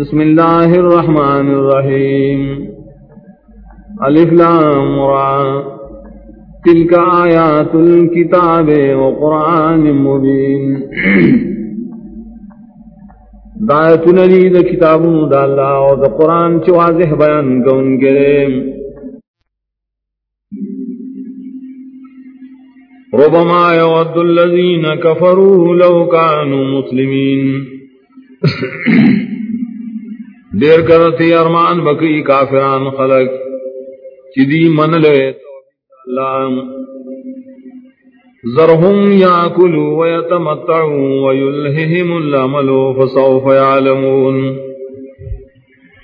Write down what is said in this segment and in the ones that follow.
بسم الله الرحمن الرحيم ألف لام را. تلك آيات الكتاب وقرآن مبين دایت نلی دا کتابوں دا اللہ اور دا قرآن چو واضح بیان کون کرے. ربما يود الذين كفروا لو كانوا مسلمين دیر کرتی ارمان بکی کافران خلق چدی من لے اللہ ذرهم يأكلوا ويتمتعوا ويلههم الأمل فسوف يعلمون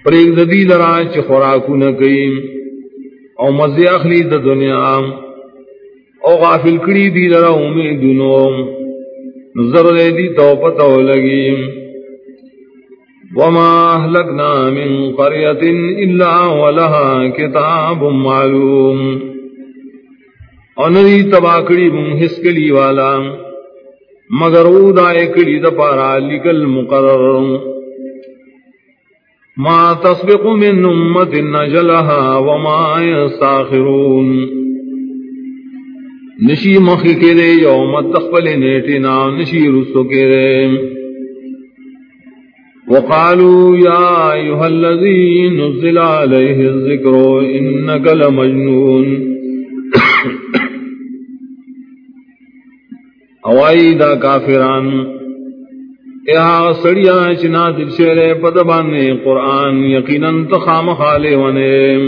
پریک ددی لرا چ خوراکو نکیم او مزی اخلی د دنیا. او غافل کړي دی لرا امیدونو. نظر دی تو پتو لگیم وما أهلكنا من قرية إلا ولها كتاب معلوم۔ انری تباکڑی من حسکلی والا، مگر او دائے کڑی دپارا لکل مقرر ما تسبق من امت نجلها وما يستاخرون نشی مخی کے دے یوم تخبل نیٹنا نشی رسو کے دے۔ وقالوا يا أيها الذي نزل عليه الذكر إنك لمجنون. اوائی دا کافران ایا سڑیا چنا دل شیرے پدبانے قرآن یقیناً تخام خالے ونے.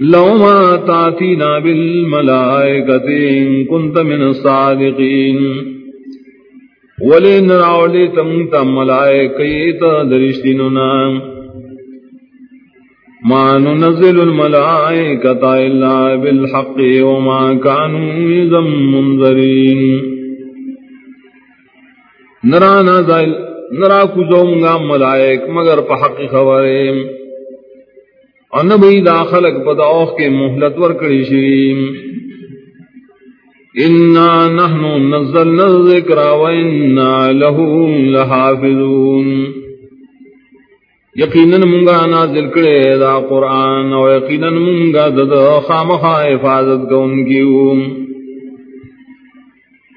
لو ما تاتینا بالملائکت ان کنت من الصادقین ولی نراولی تم تم ملائکی تا درشتیننا ما ننزل الملائکتا الا بالحق وما كانوا یزم منذرین نرا نازل، نرا کزومگا ملائک مگر پا حق خبریم. اور نبی داخلق پا داخ کے محلت ورکڑی شریم إنا نحن نزلنا الذكر وإنا له لحافظون یقینا منگا نازل کرے دا قرآن اور یقینا منگا دا خامخا حفاظت کو ان کی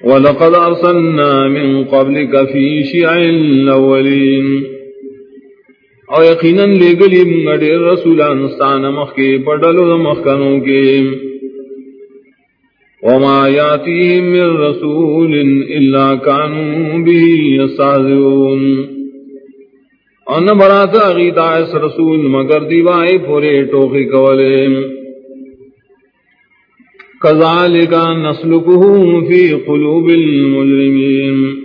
ولقد ارسلنا من قبلك في شيع الاولين او یقینا لے گلی منگا دیر رسولان ستان مخ مخی پڑلو مخکنوں کے وما ياتيهم من رسول إلا كانوا به يستهزئون. ان براتا غیتا اس رسول مگر دیوائی پورے ٹوکی کولے. کذالک نسلکہ فی قلوب المجرمین.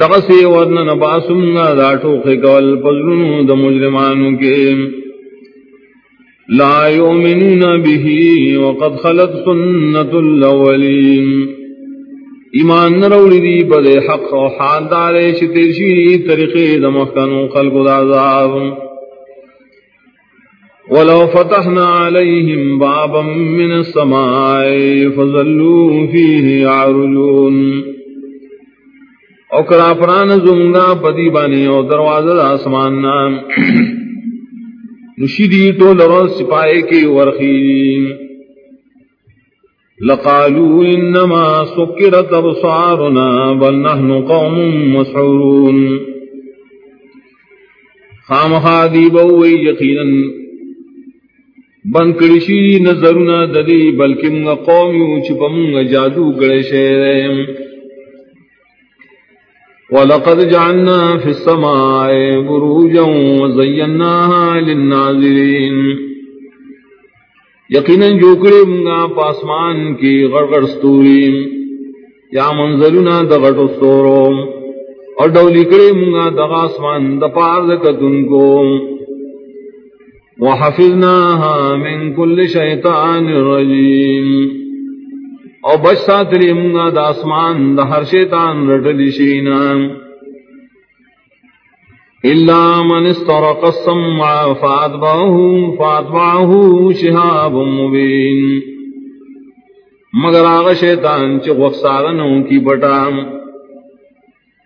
دغسی ورن نباسم دا ٹوکی کول پزرنو دا مجرمانو کے. لا يؤمنون به وقد خلت سنة الأولين. ایمان نروڑی دی بدے حق و حال دارے شترشی طریقے دمخن خلق العذاب ولو فتحنا عليهم بابا من السماء فظلوا فيه عرجون اوکرا پران زنگا پدی بانی او دروازہ آسمان نام. نشیدی تو لرو سپائے کے ورخی۔ لقالوا انما سكرت ابصارنا بل نحن قوم مسحورون۔ خام خادی بوئی یقینا بن کرشی نظرنا ددی بلکہ منگا قوم چپا جادو گڑے شہریں ولقد جعلنا في السماء بروجا وزيناها للناظرين. یقینا جو کرے منگا پاسمان کی غڑغڑ ستوری، یا منزلنا دغٹ ستورو، اور ڈولی کرے منگا دغاسمان دپار دکتن کو. وحفظناها من كل شيطان رجيم او بچ ساتری منگا دا اسمان دا ہر شیطان رٹلی شینا. الا من استرق السمع فاتبعه فاتبعه شهاب مبین مگر آغا شیطان چی غفصارنوں کی بٹا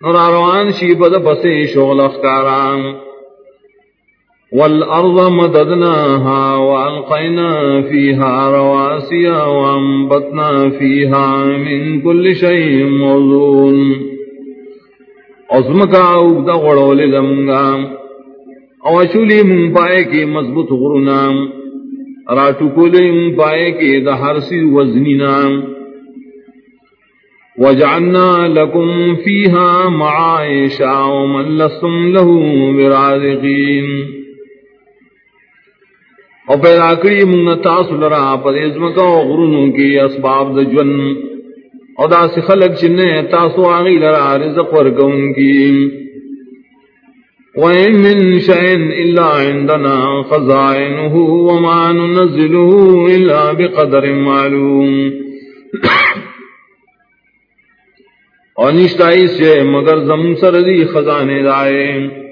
نور روان شی بد بسے شغل اخکاران والارض مددناها والقينا فيها رواسي وانبتنا فيها من كل شيء موزون. عظمکا اگدا غڑولے لمگا او من پائے کے مضبوط غرنا. راتو من پائے کے دہر وزنی نام وجعلنا لكم فيها معايشا ومن لستم له برازقين. او پیدا کری منگا تاسو لرا پر ازمکا و غرونو کی اسباب دا جون او دا سی خلق چننے تاسو آغی لرا رزق ورکون کی وَإِن مِّن شَيْءٍ إِلَّا عِندَنَا خَزَائِنُهُ وَمَا نُنَزِّلُهُ إِلَّا بِقَدَرٍ مَّعْلُومٍ. اور نشتائی سے مگر زم سردی خزانے دائے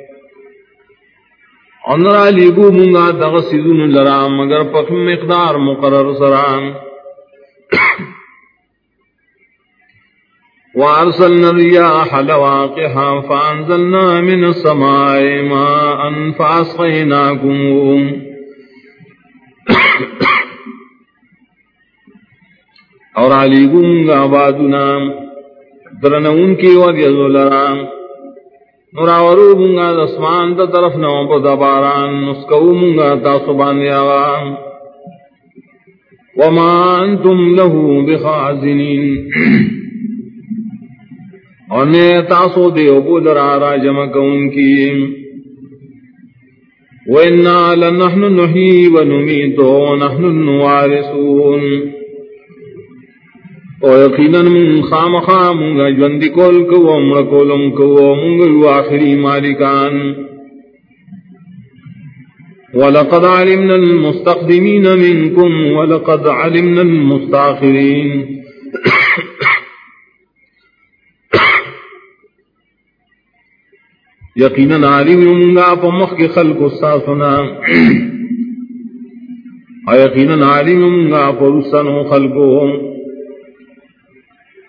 انرا لیگو مونگا دغ سیدون لرا، مگر پک مقدار مقرر سرام وارسلنا الرياح لواقها فانزلنا من السماء ماء فاسقيناكم اور علی گونگا بادنا درنون کی وگی ظلران نراورو مونگا دسمان دا طرف نو پا دباران نسکو مونگا تاسو باندی آغا وما انتم لہو بخازنین. اور نے تاسو دیو کو درا راجم کون کی وَإِنَّا لَنَحْنُ نُحِي وَنُمِيتُ وَنَحْنُ النُّوَارِسُونَ او یقینا من خام خام گا جوندی کول کو امر کولم کو منگ آخری مالکان. ولقد علمنا المستقدمين منكم، ولقد علمنا المستاخرين یقینا عالم منگا پمخ کے خلق ساسنا یقینا عالم منگا پرسن خلقوں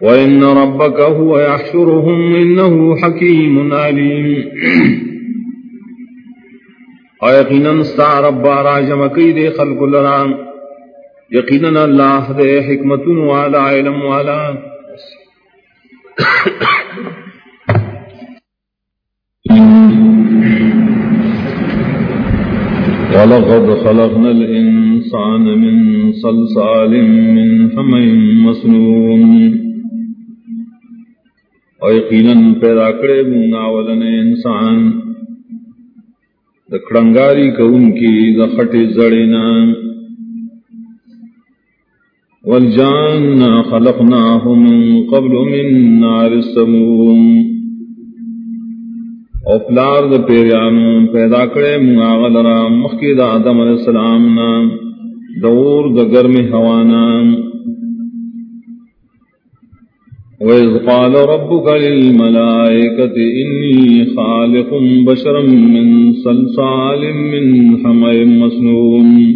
وإن ربك هو يحشرهم إنه حكيم عليم. ويقينا ستا رب راجم كيد خلق لرام يقينا الله ذي حكمة وعلى علم وعلى ولقد خلقنا الإنسان من صلصال، من حمين مسنون. او یقیناً پیدا کرے مونگا ولن انسان. دکڑنگاری کون کی دخٹ زڑینا والجان خلقناه من قبل من نار السموم. او پلار د پیریانو پیدا کرے مونگا غلرا مخید آدم علیہ السلام نا دور د گرم ہوانا وإذ قال ربك للملائكة إني خالق بشرا من صلصال من حمى مسنون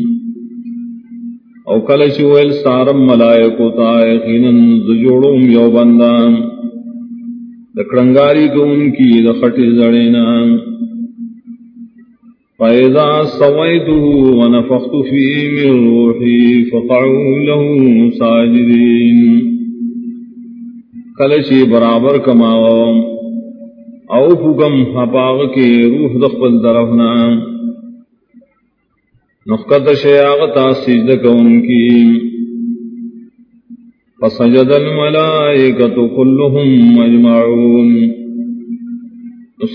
او کلش ویل سارم ملائکو تا یقینا زجوڑوں یو بندان. دکڑنگاری کو ان کی دخٹ زڑینا فَإِذَا سَوَيْتُهُ وَنَفَخْتُ فِيهِ مِنْ رُوحِي فَقَعُوا لَهُ سَاجِدِينَ. کلشی برابر کماو او حکم حپاغ کے روح دخل درفنا نفقت شیاغتا سجد کون کی فسجد الملائکت کلهم مجمعون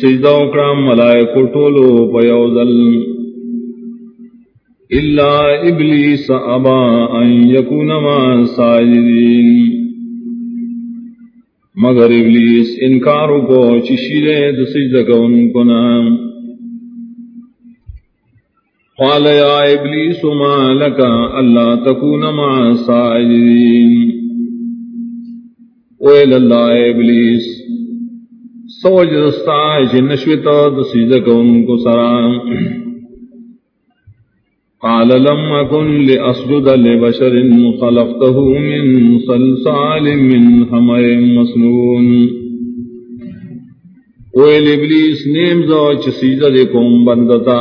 سجدہ اکرام ملائکو ٹولو پیوزل الا ابلیس ابا ان یکون ما ساجدین مگر ابلیس انکارو کو چشیرے دسجد کون کو نام۔ قال یا ابلیس ما لکا اللہ تکون مع ساجدین ویل اللہ ابلیس سوج دستا جنشویتا دسجد کون کو سرام قال لم أكن لأسجد لبشر خلقته من صلصال من حمر مسنون. ویل ابلیس نیم زو چ سجدہ دے کوم بندتا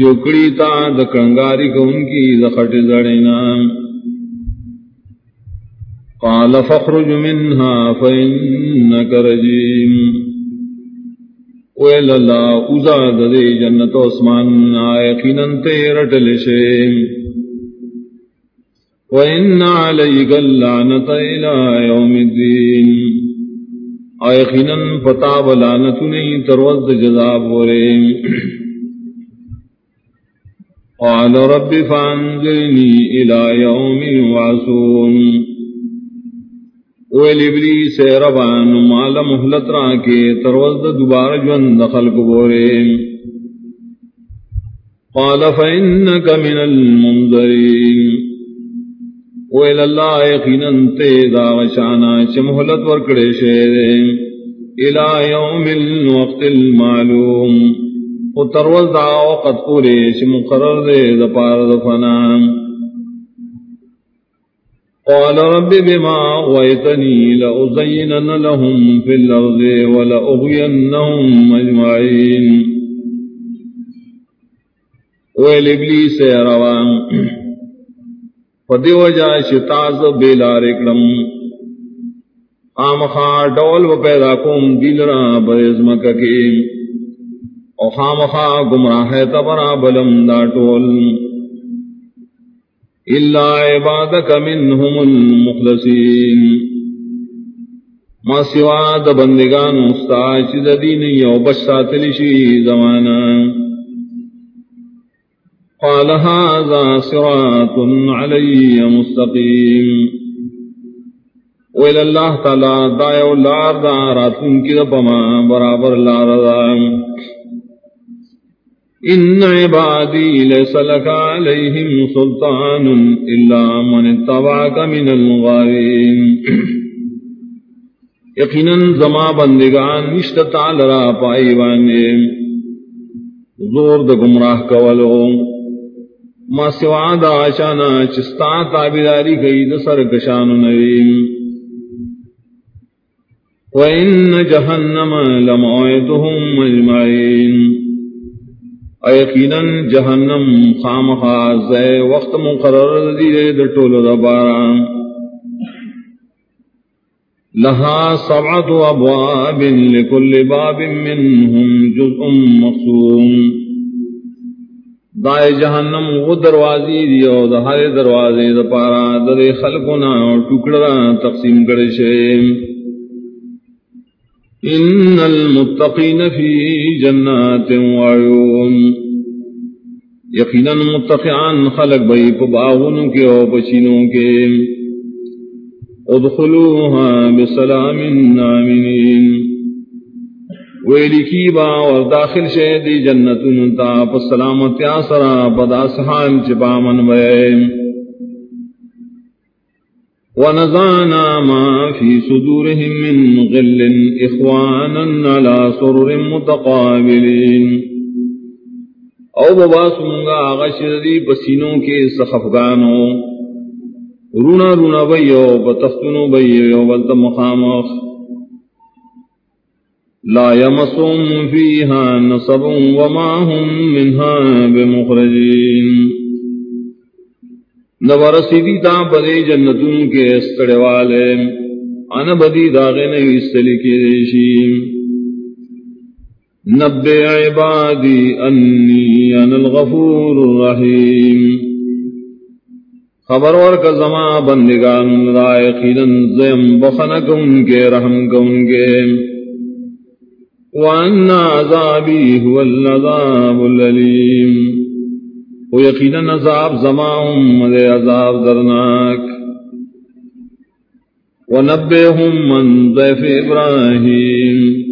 جو کڑی تا د کنگاری کو ان کی زخٹ زڑینا. قال فخرج منها فإنك رجيم ویل اللہ اوزا دے جنت عثمان آئقینا تیرٹل شیم وإن عليك اللعنة إلى يوم الدين آئقینا پتا بلانت نہیں تروز جزا بورے قال رب فانزلنی الى یوم وعسون اویل ابلیس ربان مال محلت راکے، تروز دوبار جون دخل کو بورے قال فإنك من المنظرين ویل اللہ یقیناً تے دا وشانا چ محلت ورکڑے شیرے الى یوم الوقت المعلوم. و تروز دا وقت پورے چ مقرر دے دا پار دفنا قال رب بما غويتني لأزينن لهم في الأرض ولأغينهم أجمعين. ويل إبليس روان پدی وجہ شتاز بیلار اکڑم۔ آمخا ڈول و پیدا کم دل را برزم ککی او خامخا گمراہ تبرا بلم دا ٹول۔ الا عبادک منهم المخلصین ما سوا د بندگان استاد چې د دین یو بشتا تلشي زمانہ قال هذا صراط علي مستقيم وإلى الله تعالى دائع برابر اللار إن عبادي ليس لك عليهم سلطان إلا من اتبعك من الغارين یقیناً زما بندگان نشت تعالی پائی بانے زور د گمراہ کولو. ما سوا دا آشانا چستا تابداری گئی دا سر کشان نویم. وَإِنَّ جَهَنَّمَ لَمَوْعِدُهُمْ مَجْمَعِينَ ایقیناً جہنم خامخا زے وقت مقرر دیدے در طول دبارا لها سبعة أبواب لكل باب منهم جزء مقصوم دائے جہنم وہ دروازی دی دیو دہار دروازے دا پارا در خلقنا ٹکڑا تقسیم کرے شے ان المتقین فی جنات وعیون یقینا متقیان خلق بئی پباغن کے او پچینوں کے ادخلوها بسلام آمنین ویلی کی با اور داخل شے جنت نتا پس سلامت آسرا پدا سحان چپا من بے ونزانا ما فی صدورهم من غل اخوانا على سرر متقابلین او بباس منگا آغشر دی پسینوں کے سخفگانوں رونا رونا بیو بتختنو بیو بلتا مخامخ. لا يمسهم فيها نصب وما هم منها بمخرجين نور سیدی تا پدے جنتون کے استڑے والے۔ ان بدی داغے نہیں استلی کی ریشی نبے عبادی انی ان الغفور الرحیم۔ خبر ور کا زما بندگان رائے خیدن زیم بخنکن کے، رحم کن کے۔ وأن عذابي هو العذاب الأليم ويقين عذاب زماهم وذي عذاب درناك ونبئهم من ضيف إبراهيم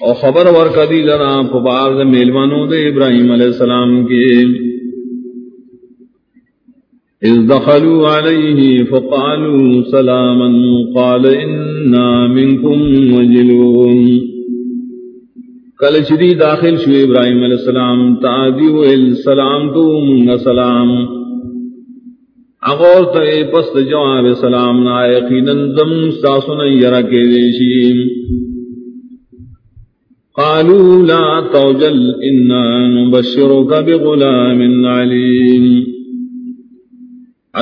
او خبر ورکدی لرا پبار میلمانوں دے ابراہیم علیہ السلام کے إذ دخلوا عليه فقالوا سلاما، قال إنا منكم وجلون۔ کل چدی داخل شو ابراہیم علیہ السلام تعدی و السلام تو منگا سلام۔ اغور تے پست جواب سلام، نا یقینا دم ساسن یرا کے دیشی۔ قالوا لا توجل إنا نبشرك بغلام عليم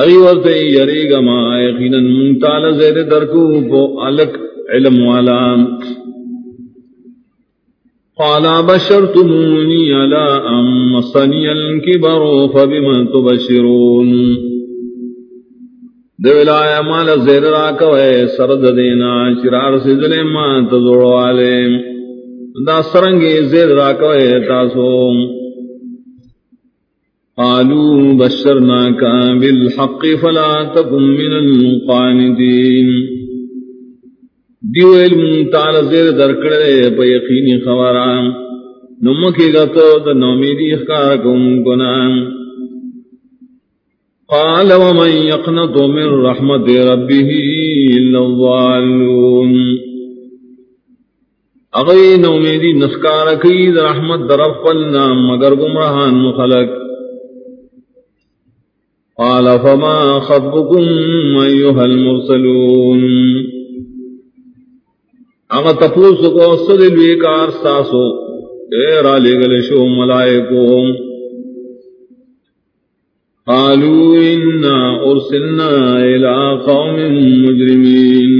أي وقت يريق ما يقينا منتال زيد دركوب ألك علم والا۔ قال، بشرتموني على أم صني الكبر فبما تبشرون؟ دولا مال زیر راکوے سرد دینا، چرار سدلے ما تزوڑ والے دا سرنگی زید راکوئے تاسو. قالوا بشرناك بالحق، فلا تكن من القانتين دیو علم تعالی زیر درکڑے پا یقینی خبران نمکی گتو دا نومیدی اخکار کنان. قال ومن يقنط من رحمت ربه إلا الظالون اغی نومیدی نسکار کی در رحمت در افلنا مگر گمراہان مخلق. قال فما خطبكم ایوها المرسلون. اغا تپوس کو صدلوی کار ساسو ایرا لگل شو ملائکو قالوا إنا أرسلنا إلى قوم مجرمين.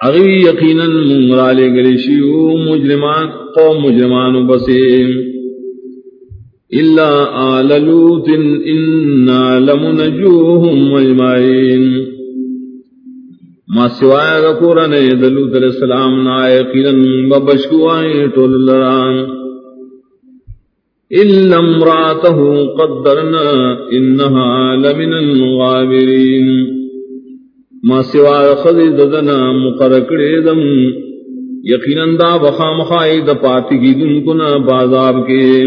اغی یقینا منگرالے گلی شیو مجرمان، قوم مجرمان بسیم. الا آل لوت انا لمنجوهم مجمعین ما سوائے دلوت علیہ السلام نا یقینا ببشکوائیں طول لران۔ الا امراته قدرنا انها لمن الغابرین ما سوا خذ ددنا مقرکڑے دم، یقیناً دا بخام خائی پاتی کی دن کنا بازاب کے۔